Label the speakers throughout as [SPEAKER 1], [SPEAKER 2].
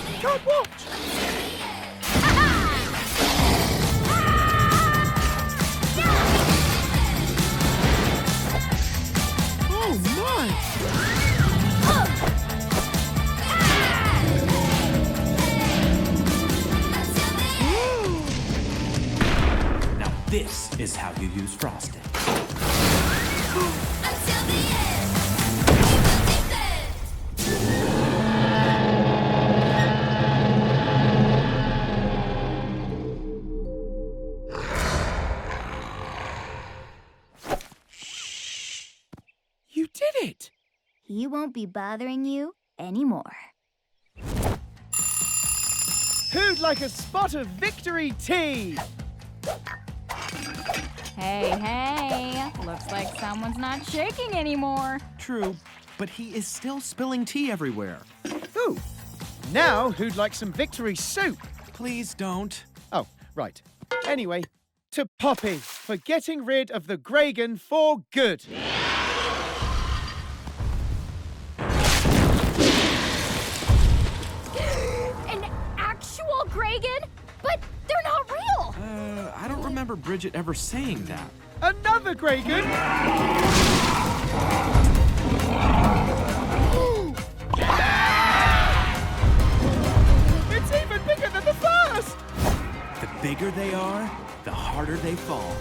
[SPEAKER 1] can't watch. Oh
[SPEAKER 2] this is how you use frosting.
[SPEAKER 1] Did it!
[SPEAKER 3] He won't be bothering you anymore.
[SPEAKER 1] Who'd like a spot of victory tea?
[SPEAKER 4] Hey, hey. Looks like someone's not shaking anymore.
[SPEAKER 5] True, but he is still spilling tea everywhere.
[SPEAKER 1] Ooh. Now, who'd like some victory soup?
[SPEAKER 5] Please don't.
[SPEAKER 1] Oh, right. Anyway, to Poppy for getting rid of the Gragan for good.
[SPEAKER 5] Bridget ever saying that.
[SPEAKER 1] Another Kraken! It's even bigger than the first!
[SPEAKER 5] The bigger they are, the harder they fall.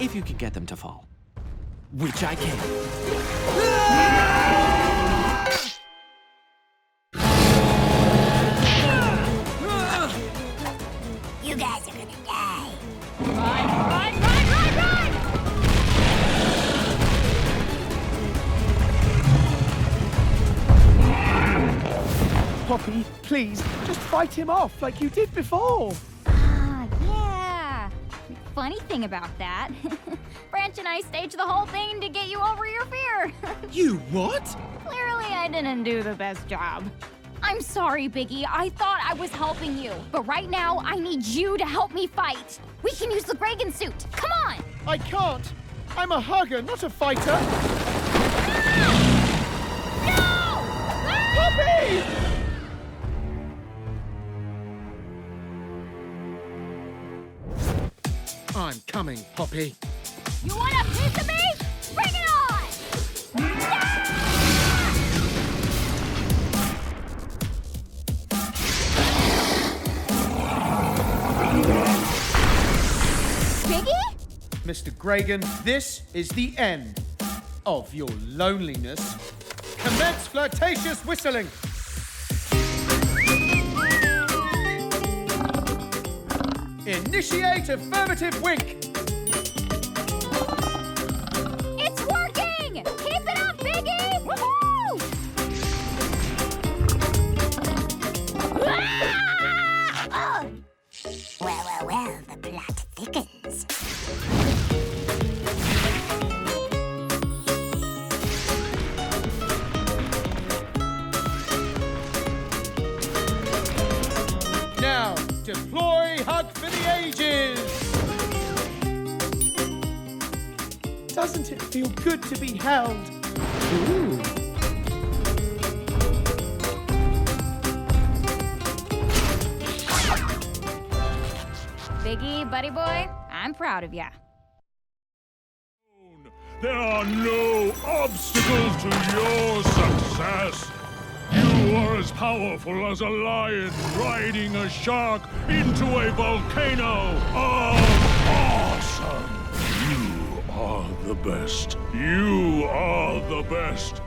[SPEAKER 5] If you can get them to fall. Which I can.
[SPEAKER 1] Poppy, please, just fight him off like you did before.
[SPEAKER 4] Ah, yeah. Funny thing about that, Branch and I staged the whole thing to get you over your fear.
[SPEAKER 5] You what?
[SPEAKER 4] Clearly, I didn't do the best job. I'm sorry, Biggie. I thought I was helping you. But right now, I need you to help me fight. We can use the Gragan suit. Come on!
[SPEAKER 1] I can't. I'm a hugger, not a fighter. I'm coming, Poppy.
[SPEAKER 4] You want a piece of me? Bring it on! Biggie?
[SPEAKER 1] Mr. Gregan, this is the end of your loneliness. Commence flirtatious whistling. Initiate affirmative wink.
[SPEAKER 4] It's working! Keep it up, Biggie! Woohoo! Ah! Ugh!
[SPEAKER 3] Well, well, well, the plot thickens.
[SPEAKER 1] Now, deploy for the ages. Doesn't it feel good to be held? Ooh.
[SPEAKER 4] Biggie, buddy boy, I'm proud of ya.
[SPEAKER 6] There are no obstacles to your success. You are as powerful as a lion riding a shark into a volcano of awesome. You are the best. You are the best.